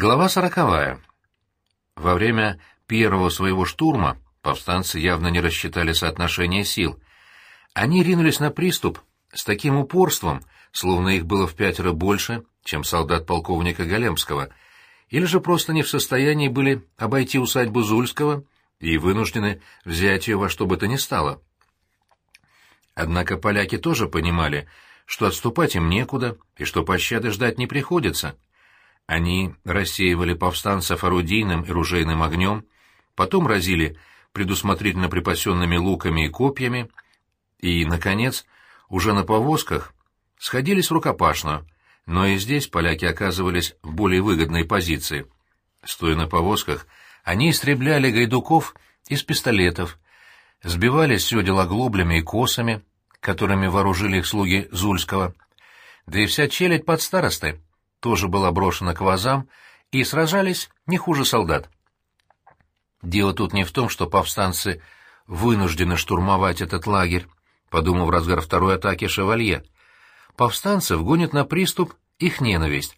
Глава сороковая. Во время первого своего штурма повстанцы явно не рассчитали соотношение сил. Они ринулись на приступ с таким упорством, словно их было в пятеро больше, чем солдат полковника Галемского, или же просто не в состоянии были обойти усадьбу Зульского и вынуждены взять ее во что бы то ни стало. Однако поляки тоже понимали, что отступать им некуда и что пощады ждать не приходится — они рассеивали повстанцев орудийным и ружейным огнем, потом разили предусмотрительно припасенными луками и копьями, и, наконец, уже на повозках сходились в рукопашную, но и здесь поляки оказывались в более выгодной позиции. Стоя на повозках, они истребляли гайдуков из пистолетов, сбивали сёдел оглоблями и косами, которыми вооружили их слуги Зульского, да и вся челядь под старосты тоже была брошена к вазам, и сражались не хуже солдат. Дело тут не в том, что повстанцы вынуждены штурмовать этот лагерь, подумав в разгар второй атаки шевалье. Повстанцев гонит на приступ их ненависть.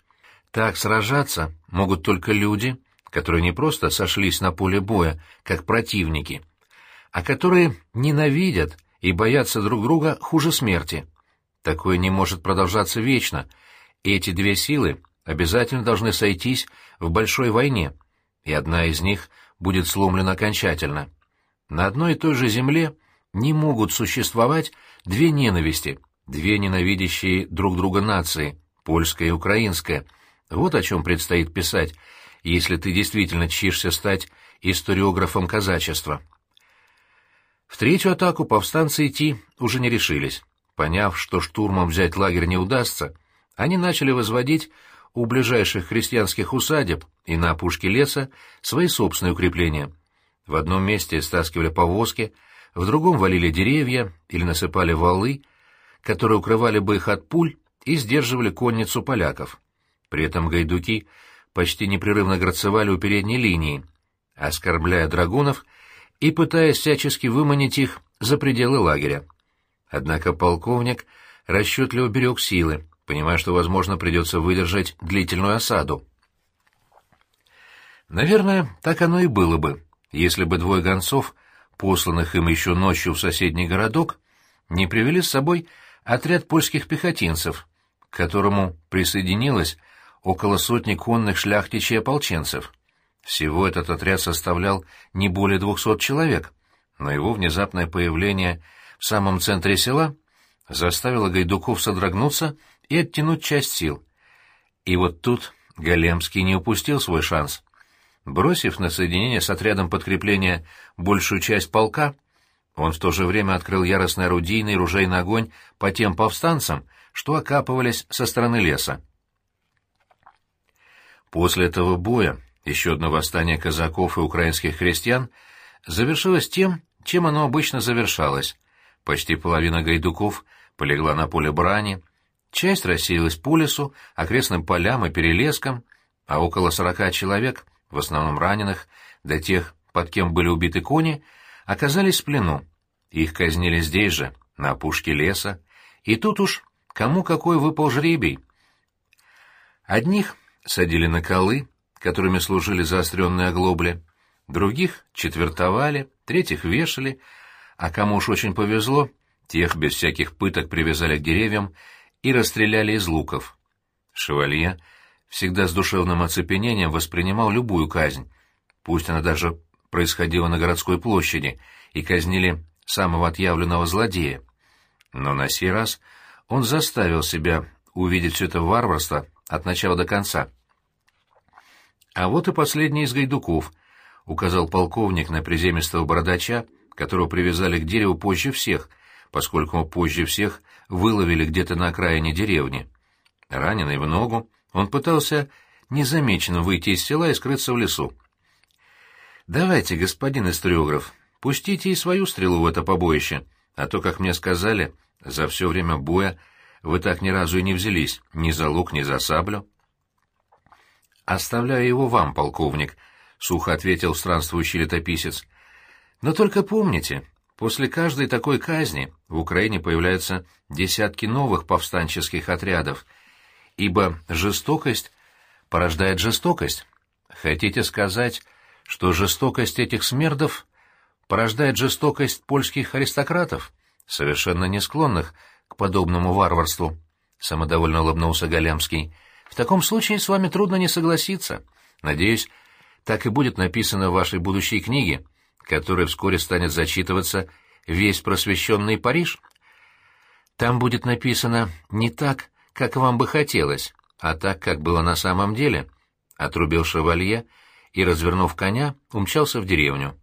Так сражаться могут только люди, которые не просто сошлись на поле боя, как противники, а которые ненавидят и боятся друг друга хуже смерти. Такое не может продолжаться вечно — эти две силы обязательно должны сойтись в большой войне, и одна из них будет сломлена окончательно. На одной и той же земле не могут существовать две ненависти, две ненавидящие друг друга нации, польская и украинская. Вот о чем предстоит писать, если ты действительно чишься стать историографом казачества. В третью атаку повстанцы идти уже не решились. Поняв, что штурмом взять лагерь не удастся, они начали возводить у ближайших христианских усадеб и на опушке леса свои собственные укрепления. В одном месте стаскивали повозки, в другом валили деревья или насыпали валы, которые укрывали бы их от пуль и сдерживали конницу поляков. При этом гайдуки почти непрерывно грацевали у передней линии, оскорбляя драгунов и пытаясь всячески выманить их за пределы лагеря. Однако полковник расчетливо берег силы, понимая, что, возможно, придется выдержать длительную осаду. Наверное, так оно и было бы, если бы двое гонцов, посланных им еще ночью в соседний городок, не привели с собой отряд польских пехотинцев, к которому присоединилось около сотни конных шляхтичей ополченцев. Всего этот отряд составлял не более двухсот человек, но его внезапное появление в самом центре села заставило Гайдуков содрогнуться и оттянуть часть сил. И вот тут Галемский не упустил свой шанс. Бросив на соединение с отрядом подкрепления большую часть полка, он в то же время открыл яростный орудийный ружейный огонь по тем повстанцам, что окапывались со стороны леса. После этого боя еще одно восстание казаков и украинских крестьян завершилось тем, чем оно обычно завершалось. Почти половина гайдуков полегла на поле брани, Часть рассеялась по лесу, окрестным полям и перелескам, а около сорока человек, в основном раненых, до тех, под кем были убиты кони, оказались в плену. Их казнили здесь же, на опушке леса, и тут уж кому какой выпал жребий. Одних садили на колы, которыми служили заостренные оглобли, других четвертовали, третьих вешали, а кому уж очень повезло, тех без всяких пыток привязали к деревьям и расстреляли из луков. Шевалье всегда с душевным оцепенением воспринимал любую казнь, пусть она даже происходила на городской площади, и казнили самого отъявленного злодея. Но на сей раз он заставил себя увидеть все это варварство от начала до конца. «А вот и последний из гайдуков», — указал полковник на приземистого бородача, которого привязали к дереву позже всех, поскольку позже всех выловили где-то на окраине деревни. Раненый в ногу, он пытался незамеченно выйти из села и скрыться в лесу. «Давайте, господин историограф, пустите и свою стрелу в это побоище, а то, как мне сказали, за все время боя вы так ни разу и не взялись ни за лук, ни за саблю». «Оставляю его вам, полковник», — сухо ответил странствующий летописец. «Но только помните, После каждой такой казни в Украине появляются десятки новых повстанческих отрядов, ибо жестокость порождает жестокость. Хотите сказать, что жестокость этих смердов порождает жестокость польских аристократов, совершенно не склонных к подобному варварству? Самодовольно улыбнулся Голямский. В таком случае с вами трудно не согласиться. Надеюсь, так и будет написано в вашей будущей книге, которая вскоре станет зачитываться весь просвещенный Париж. Там будет написано не так, как вам бы хотелось, а так, как было на самом деле, — отрубил шевалье и, развернув коня, умчался в деревню.